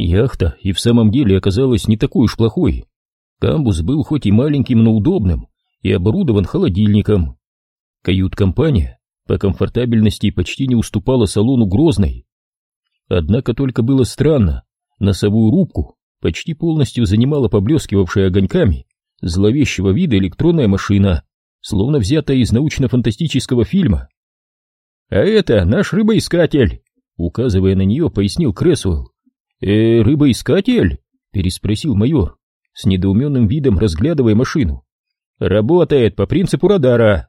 Яхта и в самом деле оказалась не такой уж плохой. Камбус был хоть и маленьким, но удобным и оборудован холодильником. Кают-компания по комфортабельности почти не уступала салону Грозной. Однако только было странно, носовую рубку почти полностью занимала поблескивавшая огоньками зловещего вида электронная машина, словно взятая из научно-фантастического фильма. «А это наш рыбоискатель!» Указывая на нее, пояснил Кресуэлл. «Э, рыбоискатель?» — переспросил майор, с недоуменным видом разглядывая машину. «Работает по принципу радара.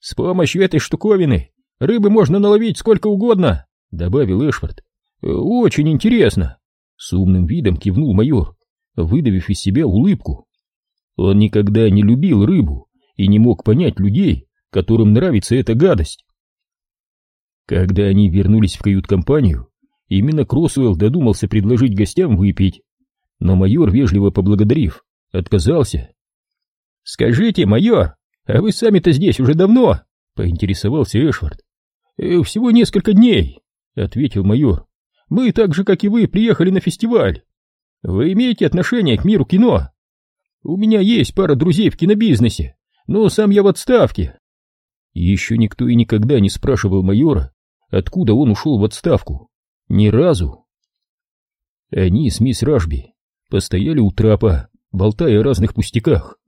С помощью этой штуковины рыбы можно наловить сколько угодно», — добавил Эшфорд. «Э, «Очень интересно», — с умным видом кивнул майор, выдавив из себя улыбку. Он никогда не любил рыбу и не мог понять людей, которым нравится эта гадость. Когда они вернулись в кают-компанию, именно Кросуэлл додумался предложить гостям выпить, но майор, вежливо поблагодарив, отказался. «Скажите, майор, а вы сами-то здесь уже давно?» — поинтересовался Эшвард. «Э, «Всего несколько дней», — ответил майор. «Мы так же, как и вы, приехали на фестиваль. Вы имеете отношение к миру кино?» «У меня есть пара друзей в кинобизнесе, но сам я в отставке». Еще никто и никогда не спрашивал майора, откуда он ушел в отставку. Ни разу. Они с мисс Рашби постояли у трапа, болтая о разных пустяках.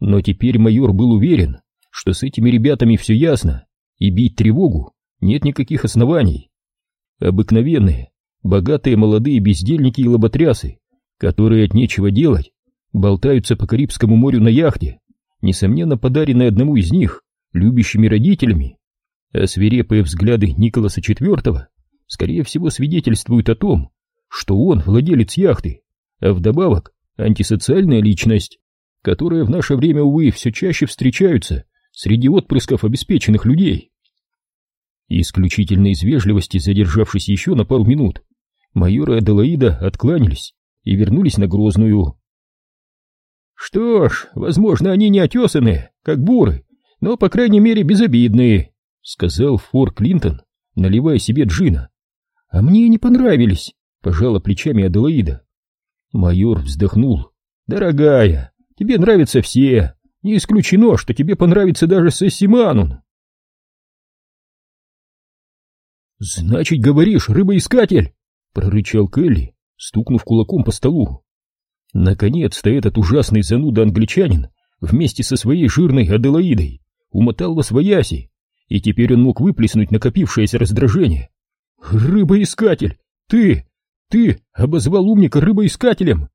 Но теперь майор был уверен, что с этими ребятами все ясно, и бить тревогу нет никаких оснований. Обыкновенные, богатые молодые бездельники и лоботрясы, которые от нечего делать, болтаются по Карибскому морю на яхте, несомненно подаренной одному из них, любящими родителями. А свирепые взгляды Николаса IV, скорее всего, свидетельствуют о том, что он владелец яхты, а вдобавок антисоциальная личность, которая в наше время, увы, все чаще встречаются среди отпрысков обеспеченных людей. Исключительно из вежливости, задержавшись еще на пару минут, майор и Аделаида откланялись и вернулись на Грозную. «Что ж, возможно, они не отесанные, как буры, но, по крайней мере, безобидные», — сказал Фор Клинтон, наливая себе джина. «А мне не понравились», — пожала плечами Аделаида. Майор вздохнул. «Дорогая, тебе нравятся все. Не исключено, что тебе понравится даже Сесси Манун». «Значит, говоришь, рыбоискатель!» — прорычал Келли, стукнув кулаком по столу. Наконец-то этот ужасный зануда-англичанин вместе со своей жирной Аделаидой умотал во свояси, и теперь он мог выплеснуть накопившееся раздражение. «Рыбоискатель! Ты! Ты обозвал умника рыбоискателем!»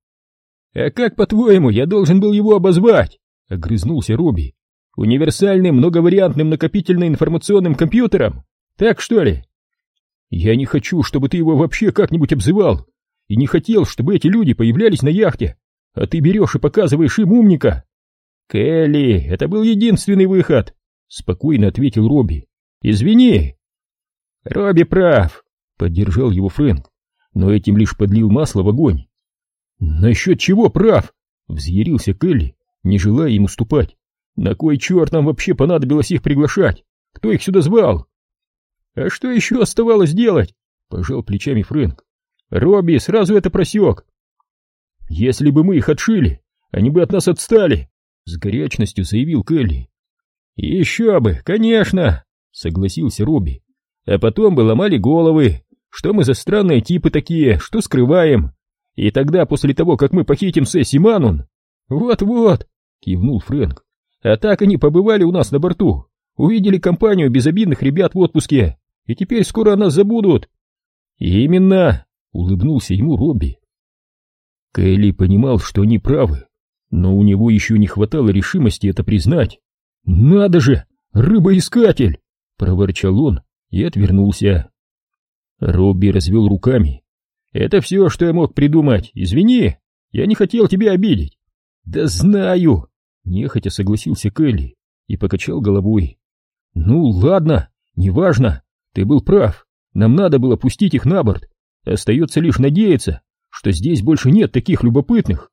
«А как, по-твоему, я должен был его обозвать?» — огрызнулся Робби. «Универсальным многовариантным накопительно-информационным компьютером? Так что ли?» «Я не хочу, чтобы ты его вообще как-нибудь обзывал, и не хотел, чтобы эти люди появлялись на яхте, а ты берешь и показываешь им умника!» «Келли, это был единственный выход!» — спокойно ответил Робби. «Извини!» «Робби прав!» — поддержал его Фрэнк, но этим лишь подлил масло в огонь. «Насчет чего прав?» — взъярился Келли, не желая ему уступать. «На кой черт нам вообще понадобилось их приглашать? Кто их сюда звал?» «А что еще оставалось делать?» — пожал плечами Фрэнк. «Робби сразу это просек. Если бы мы их отшили, они бы от нас отстали», — с горячностью заявил Келли. «Еще бы, конечно!» — согласился Робби. «А потом бы ломали головы, что мы за странные типы такие, что скрываем? И тогда, после того, как мы похитим Сесси Манун... Вот-вот, кивнул Фрэнк. А так они побывали у нас на борту, увидели компанию безобидных ребят в отпуске, и теперь скоро нас забудут. Именно, улыбнулся ему Робби. Кэлли понимал, что они правы, но у него еще не хватало решимости это признать. «Надо же, рыбоискатель!» — проворчал он и отвернулся. Робби развел руками. «Это все, что я мог придумать. Извини, я не хотел тебя обидеть». «Да знаю!» — нехотя согласился Келли и покачал головой. «Ну, ладно, неважно, ты был прав. Нам надо было пустить их на борт. Остается лишь надеяться, что здесь больше нет таких любопытных».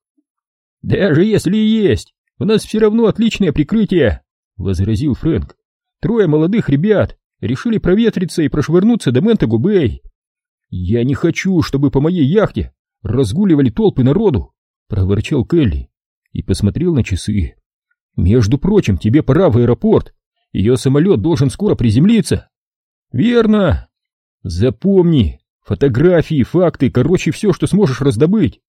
«Даже если и есть, у нас все равно отличное прикрытие», — возразил Фрэнк. «Трое молодых ребят, решили проветриться и прошвырнуться до Ментагу-Бэй. Я не хочу, чтобы по моей яхте разгуливали толпы народу, проворчал Келли и посмотрел на часы. Между прочим, тебе пора в аэропорт. Ее самолет должен скоро приземлиться. Верно. Запомни, фотографии, факты, короче, все, что сможешь раздобыть.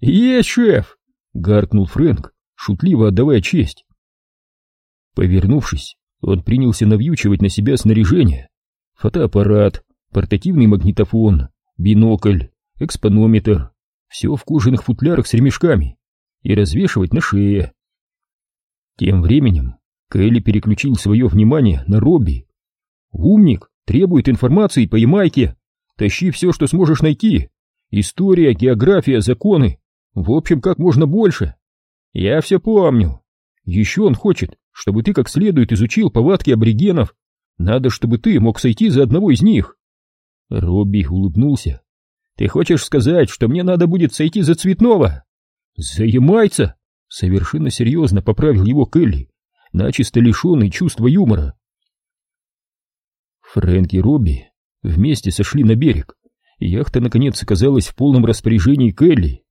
Есть, шеф! Гаркнул Фрэнк, шутливо отдавая честь. Повернувшись, он принялся навьючивать на себя снаряжение. Фотоаппарат, портативный магнитофон, бинокль, экспонометр, все в кожаных футлярах с ремешками, и развешивать на шее. Тем временем Кэлли переключил свое внимание на Робби. «Умник требует информации по Ямайке. Тащи все, что сможешь найти. История, география, законы. В общем, как можно больше. Я все помню. Еще он хочет, чтобы ты как следует изучил повадки аборигенов. Надо, чтобы ты мог сойти за одного из них». Робби улыбнулся. «Ты хочешь сказать, что мне надо будет сойти за цветного?» «За ямайца?» Совершенно серьезно поправил его Келли, начисто лишенный чувства юмора. Фрэнк и Робби вместе сошли на берег, и яхта наконец оказалась в полном распоряжении Келли.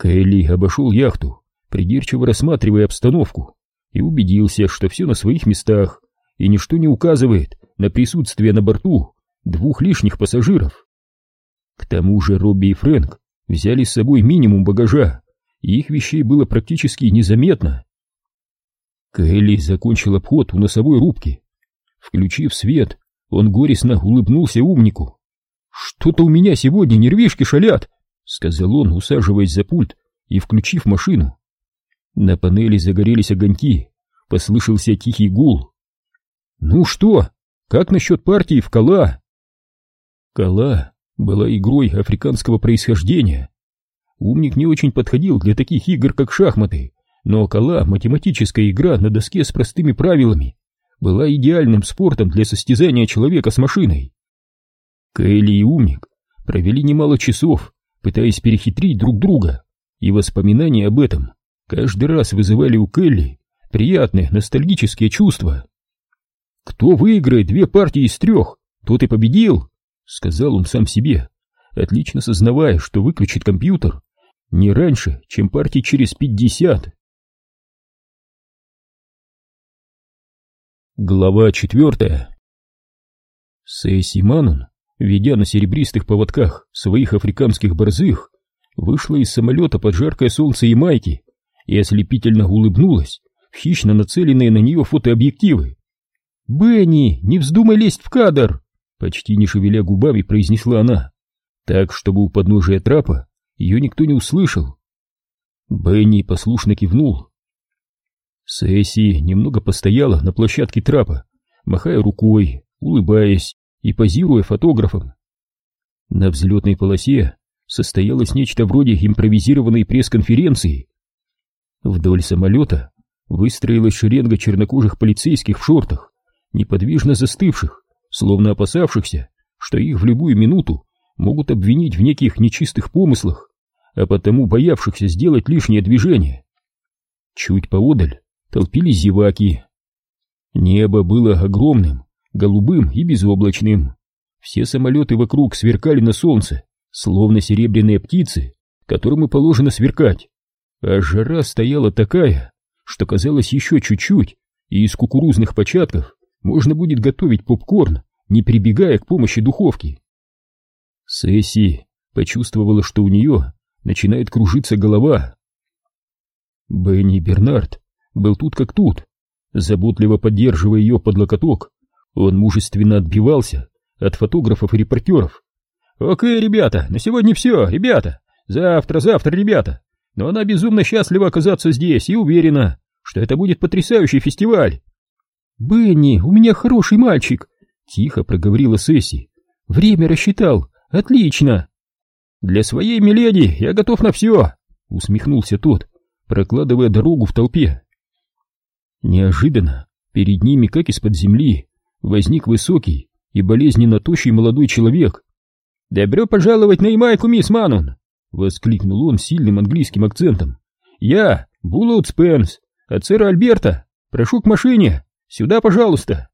Келли обошел яхту, придирчиво рассматривая обстановку, и убедился, что все на своих местах, и ничто не указывает на присутствие на борту двух лишних пассажиров. К тому же Робби и Фрэнк взяли с собой минимум багажа, и их вещей было практически незаметно. Кэлли закончил обход у носовой рубки. Включив свет, он горестно улыбнулся умнику. «Что-то у меня сегодня нервишки шалят», — сказал он, усаживаясь за пульт и включив машину. На панели загорелись огоньки, послышался тихий гул. «Ну что, как насчет партии в Кала?» Кала была игрой африканского происхождения, Умник не очень подходил для таких игр, как шахматы, но кола, математическая игра на доске с простыми правилами, была идеальным спортом для состязания человека с машиной. Кэлли и Умник провели немало часов, пытаясь перехитрить друг друга, и воспоминания об этом каждый раз вызывали у Келли приятные ностальгические чувства. «Кто выиграет две партии из трех, тот и победил», — сказал он сам себе, отлично сознавая, что выключит компьютер не раньше, чем партий через пятьдесят. Глава четвертая Сэйси Манун, ведя на серебристых поводках своих африканских борзых, вышла из самолета под жаркое солнце Ямайки и ослепительно улыбнулась в хищно нацеленные на нее фотообъективы. «Бенни, не вздумай лезть в кадр!» Почти не шевеля губами произнесла она, так, чтобы у подножия трапа ее никто не услышал. Бенни послушно кивнул. Сесси немного постояла на площадке трапа, махая рукой, улыбаясь и позируя фотографом. На взлетной полосе состоялось нечто вроде импровизированной пресс-конференции. Вдоль самолета выстроилась шеренга чернокожих полицейских в шортах, неподвижно застывших, словно опасавшихся, что их в любую минуту могут обвинить в неких нечистых помыслах а потому боявшихся сделать лишнее движение. Чуть поодаль толпились зеваки. Небо было огромным, голубым и безоблачным. Все самолеты вокруг сверкали на солнце, словно серебряные птицы, которым и положено сверкать. А жара стояла такая, что казалось еще чуть-чуть, и из кукурузных початков можно будет готовить попкорн, не прибегая к помощи духовки. Сесси почувствовала, что у нее начинает кружиться голова. Бенни Бернард был тут как тут, заботливо поддерживая ее под локоток, он мужественно отбивался от фотографов и репортеров. «Окей, ребята, на сегодня все, ребята, завтра, завтра, ребята, но она безумно счастлива оказаться здесь и уверена, что это будет потрясающий фестиваль». «Бенни, у меня хороший мальчик», — тихо проговорила Сесси. «Время рассчитал, отлично». «Для своей миледи я готов на все!» — усмехнулся тот, прокладывая дорогу в толпе. Неожиданно перед ними, как из-под земли, возник высокий и болезненно тощий молодой человек. «Добро пожаловать на Ямайку, мисс Манун!» — воскликнул он сильным английским акцентом. «Я, Буллоуд Спенс, от сэра Альберта. Прошу к машине. Сюда, пожалуйста!»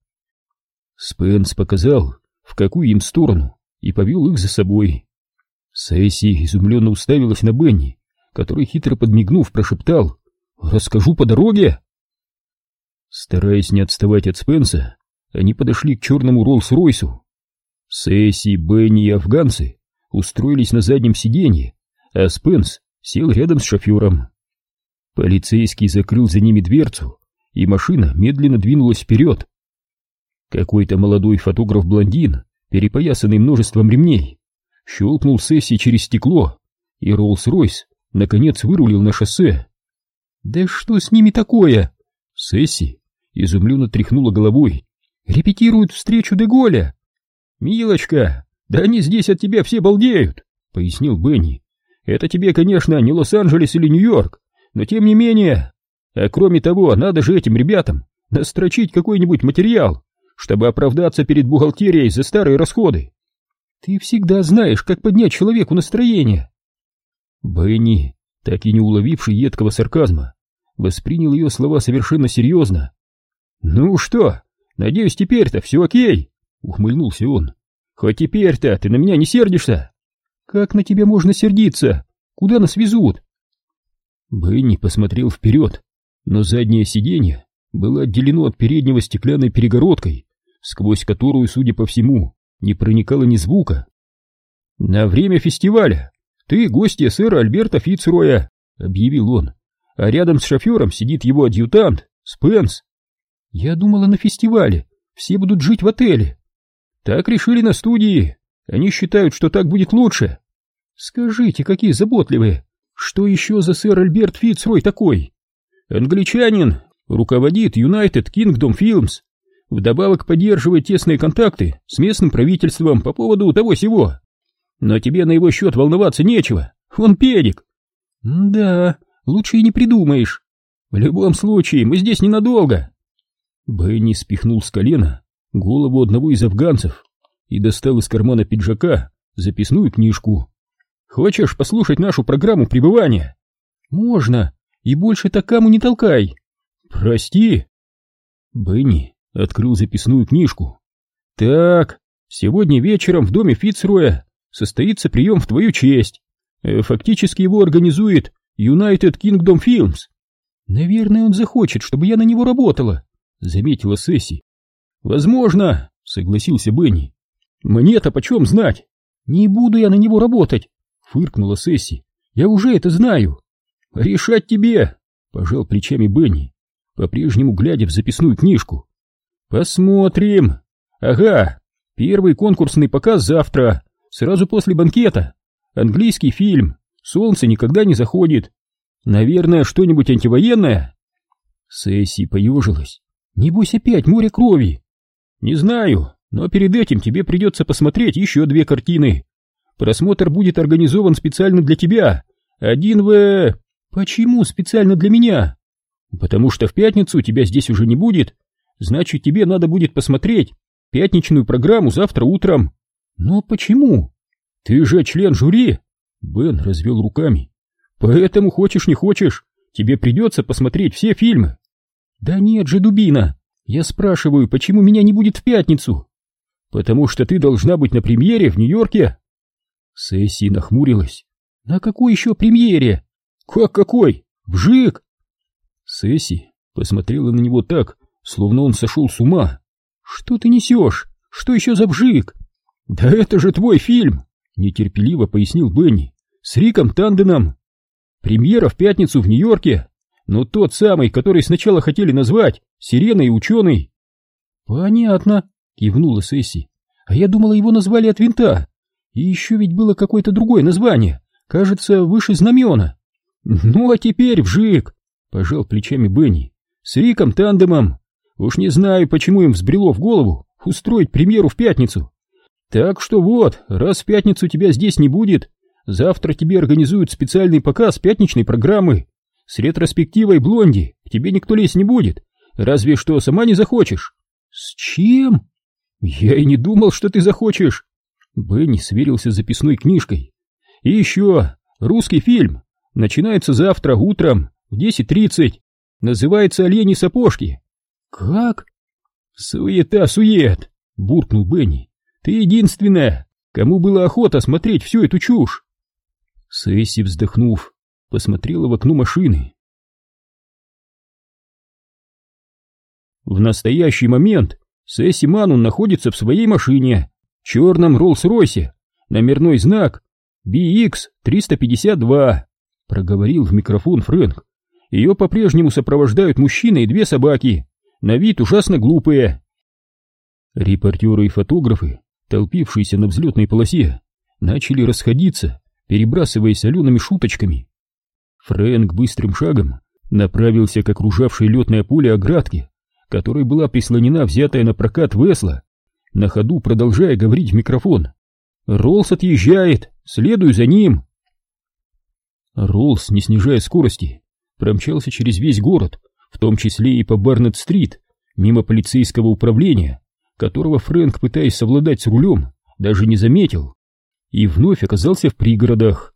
Спенс показал, в какую им сторону, и повел их за собой. Сесси изумленно уставилась на Бенни, который, хитро подмигнув, прошептал «Расскажу по дороге!» Стараясь не отставать от Спенса, они подошли к черному Роллс-Ройсу. Сесси, Бенни и афганцы устроились на заднем сиденье, а Спенс сел рядом с шофером. Полицейский закрыл за ними дверцу, и машина медленно двинулась вперед. Какой-то молодой фотограф-блондин, перепоясанный множеством ремней, щелкнул Сесси через стекло, и Роллс-Ройс наконец вырулил на шоссе. «Да что с ними такое?» Сесси изумленно тряхнула головой. «Репетируют встречу Деголя!» «Милочка, да они здесь от тебя все балдеют!» — пояснил Бенни. «Это тебе, конечно, не Лос-Анджелес или Нью-Йорк, но тем не менее... А кроме того, надо же этим ребятам настрочить какой-нибудь материал, чтобы оправдаться перед бухгалтерией за старые расходы. Ты всегда знаешь, как поднять человеку настроение. Бенни, так и не уловивший едкого сарказма, воспринял ее слова совершенно серьезно. «Ну что, надеюсь, теперь-то все окей?» — ухмыльнулся он. «Хоть теперь-то ты на меня не сердишься?» «Как на тебя можно сердиться? Куда нас везут?» Бенни посмотрел вперед, но заднее сиденье было отделено от переднего стеклянной перегородкой, сквозь которую, судя по всему, не проникало ни звука. «На время фестиваля ты гостья сэра Альберта Фицроя», — объявил он, «а рядом с шофером сидит его адъютант, Спенс». «Я думала, на фестивале все будут жить в отеле». «Так решили на студии. Они считают, что так будет лучше». «Скажите, какие заботливые. Что еще за сэр Альберт Фицрой такой?» «Англичанин, руководит United Kingdom Films, вдобавок поддерживает тесные контакты с местным правительством по поводу того сего. Но тебе на его счет волноваться нечего, он педик. Да, лучше и не придумаешь. В любом случае, мы здесь ненадолго. Бенни спихнул с колена голову одного из афганцев и достал из кармана пиджака записную книжку. Хочешь послушать нашу программу пребывания? Можно, и больше такому не толкай. Прости. Бенни открыл записную книжку. Так, сегодня вечером в доме Фицроя состоится прием в твою честь. Э, фактически его организует United Kingdom Films. Наверное, он захочет, чтобы я на него работала, заметила Сесси. Возможно, согласился Бенни. Мне-то почем знать? Не буду я на него работать, фыркнула Сесси. Я уже это знаю. Решать тебе, пожал плечами Бенни, по-прежнему глядя в записную книжку. Посмотрим. Ага, первый конкурсный показ завтра, сразу после банкета. Английский фильм. Солнце никогда не заходит. Наверное, что-нибудь антивоенное? Сесси поежилась. Небось опять море крови. Не знаю, но перед этим тебе придется посмотреть еще две картины. Просмотр будет организован специально для тебя. Один в... Почему специально для меня? Потому что в пятницу тебя здесь уже не будет, Значит, тебе надо будет посмотреть пятничную программу завтра утром. Но почему? Ты же член жюри. Бен развел руками. Поэтому хочешь не хочешь, тебе придется посмотреть все фильмы. Да нет же, дубина. Я спрашиваю, почему меня не будет в пятницу? Потому что ты должна быть на премьере в Нью-Йорке. Сесси нахмурилась. На какой еще премьере? Как какой? Вжик! Сесси посмотрела на него так, словно он сошел с ума. «Что ты несешь? Что еще за бжик?» «Да это же твой фильм!» — нетерпеливо пояснил Бенни. «С Риком Танденом. Премьера в пятницу в Нью-Йорке, но тот самый, который сначала хотели назвать «Сиреной ученый». «Понятно», — кивнула Сесси. «А я думала, его назвали от винта. И еще ведь было какое-то другое название, кажется, выше знамена». «Ну а теперь вжик!» — пожал плечами Бенни. «С Риком Тандемом. Уж не знаю, почему им взбрело в голову устроить премьеру в пятницу. Так что вот, раз в пятницу тебя здесь не будет, завтра тебе организуют специальный показ пятничной программы. С ретроспективой Блонди к тебе никто лезть не будет, разве что сама не захочешь. С чем? Я и не думал, что ты захочешь. Бенни сверился с записной книжкой. И еще, русский фильм начинается завтра утром в 10.30. Называется «Олени сапожки». «Как?» «Суета-сует!» — буркнул Бенни. «Ты единственная, кому было охота смотреть всю эту чушь!» Сесси, вздохнув, посмотрела в окно машины. В настоящий момент Сесси Манун находится в своей машине, черном Роллс-Ройсе, номерной знак BX-352, проговорил в микрофон Фрэнк. Ее по-прежнему сопровождают мужчина и две собаки, на вид ужасно глупые. Репортеры и фотографы, толпившиеся на взлетной полосе, начали расходиться, перебрасываясь солеными шуточками. Фрэнк быстрым шагом направился к окружавшей летное поле оградке, которой была прислонена взятая на прокат весла, на ходу продолжая говорить в микрофон. «Роллс отъезжает! Следуй за ним!» Роллс, не снижая скорости, промчался через весь город, в том числе и по Барнетт-стрит, мимо полицейского управления, которого Фрэнк, пытаясь совладать с рулем, даже не заметил, и вновь оказался в пригородах.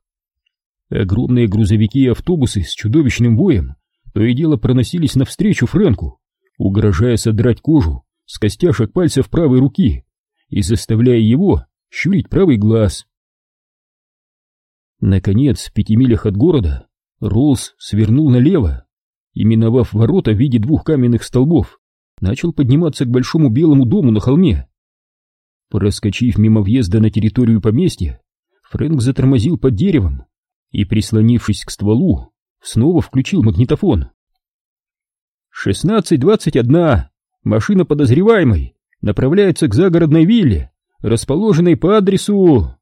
Огромные грузовики и автобусы с чудовищным воем то и дело проносились навстречу Фрэнку, угрожая содрать кожу с костяшек пальцев правой руки и заставляя его щурить правый глаз. Наконец, в пяти милях от города, Роллс свернул налево и, миновав ворота в виде двух каменных столбов, начал подниматься к большому белому дому на холме. Проскочив мимо въезда на территорию поместья, Фрэнк затормозил под деревом и, прислонившись к стволу, снова включил магнитофон. «Шестнадцать двадцать одна. Машина подозреваемой направляется к загородной вилле, расположенной по адресу...»